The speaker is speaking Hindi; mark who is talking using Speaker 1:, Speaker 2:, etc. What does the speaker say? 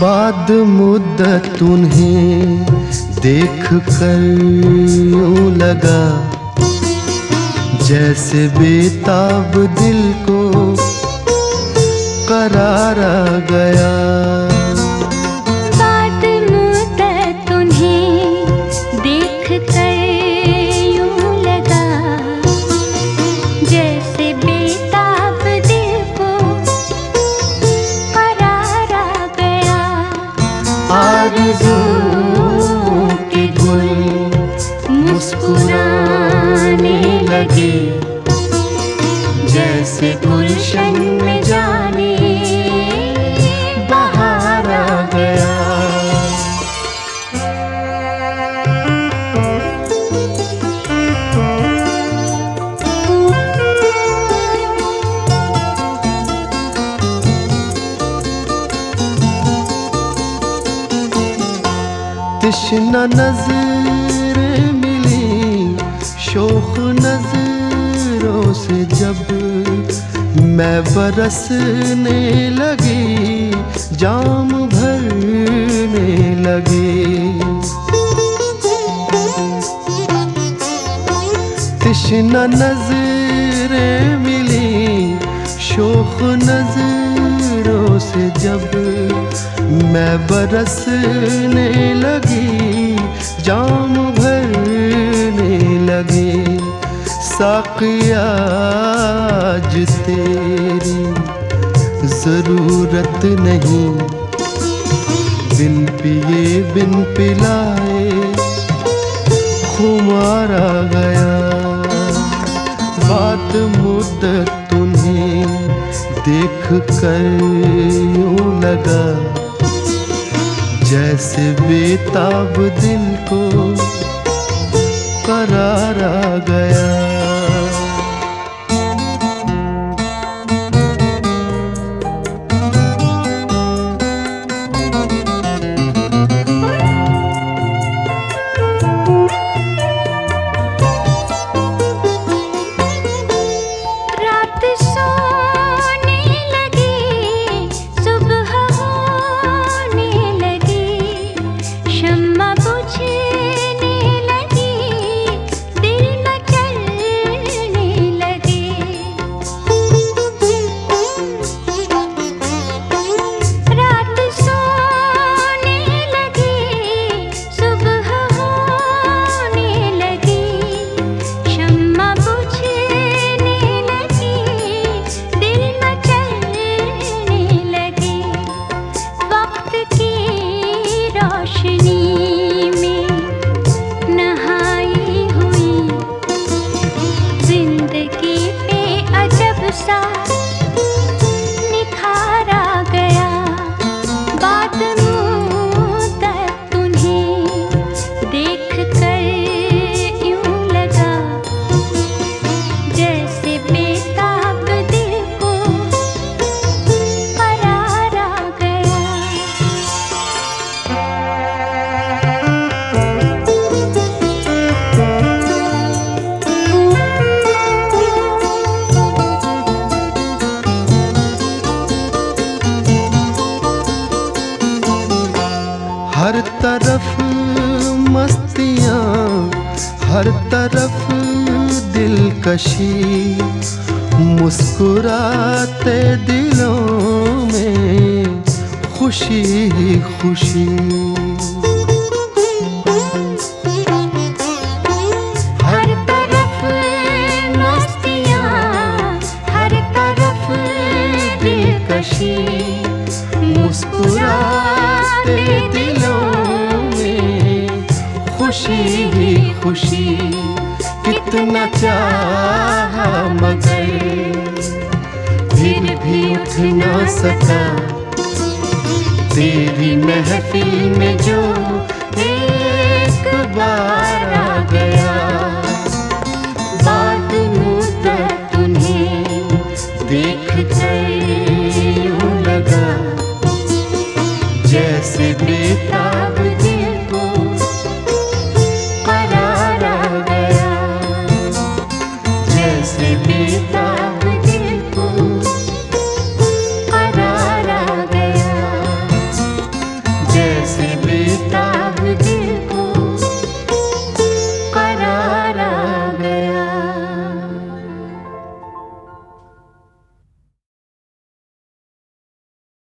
Speaker 1: बाद मुद्दत तुम्हें देख कर यूँ लगा जैसे बेताब दिल को करारा गया।
Speaker 2: मुस्कुराने लगे। जैसे गुलशन में जाने
Speaker 1: तिश्ना नज़र शोख नज़रों से जब मैं बरसने लगी, जाम भरने लगे। तिश्ना नजरे मिली शोख नज़रों से जब मैं बरसने लगी, जाम भरने लगे, साकियाज तेरी ज़रूरत नहीं। बिन पिए, बिन पिलाए, खुमारा गया। बात मुद्दत देख कर यूँ लगा जैसे बेताब दिल को करारा गया। हर तरफ़ दिलकशी मुस्कुराते दिलों में खुशी ही खुशी।
Speaker 2: हर तरफ़ हर तरफ़ दिलकशी
Speaker 1: मुस्कुराते दिलों में खुशी खुशी कितना चाहा मगर फिर भी उठ ना सका। तेरी महफिल में जो एक बार आ गया
Speaker 2: बात तुम्हें
Speaker 1: देख कर लगा। जैसे बेताब Jupiter, Jupiter.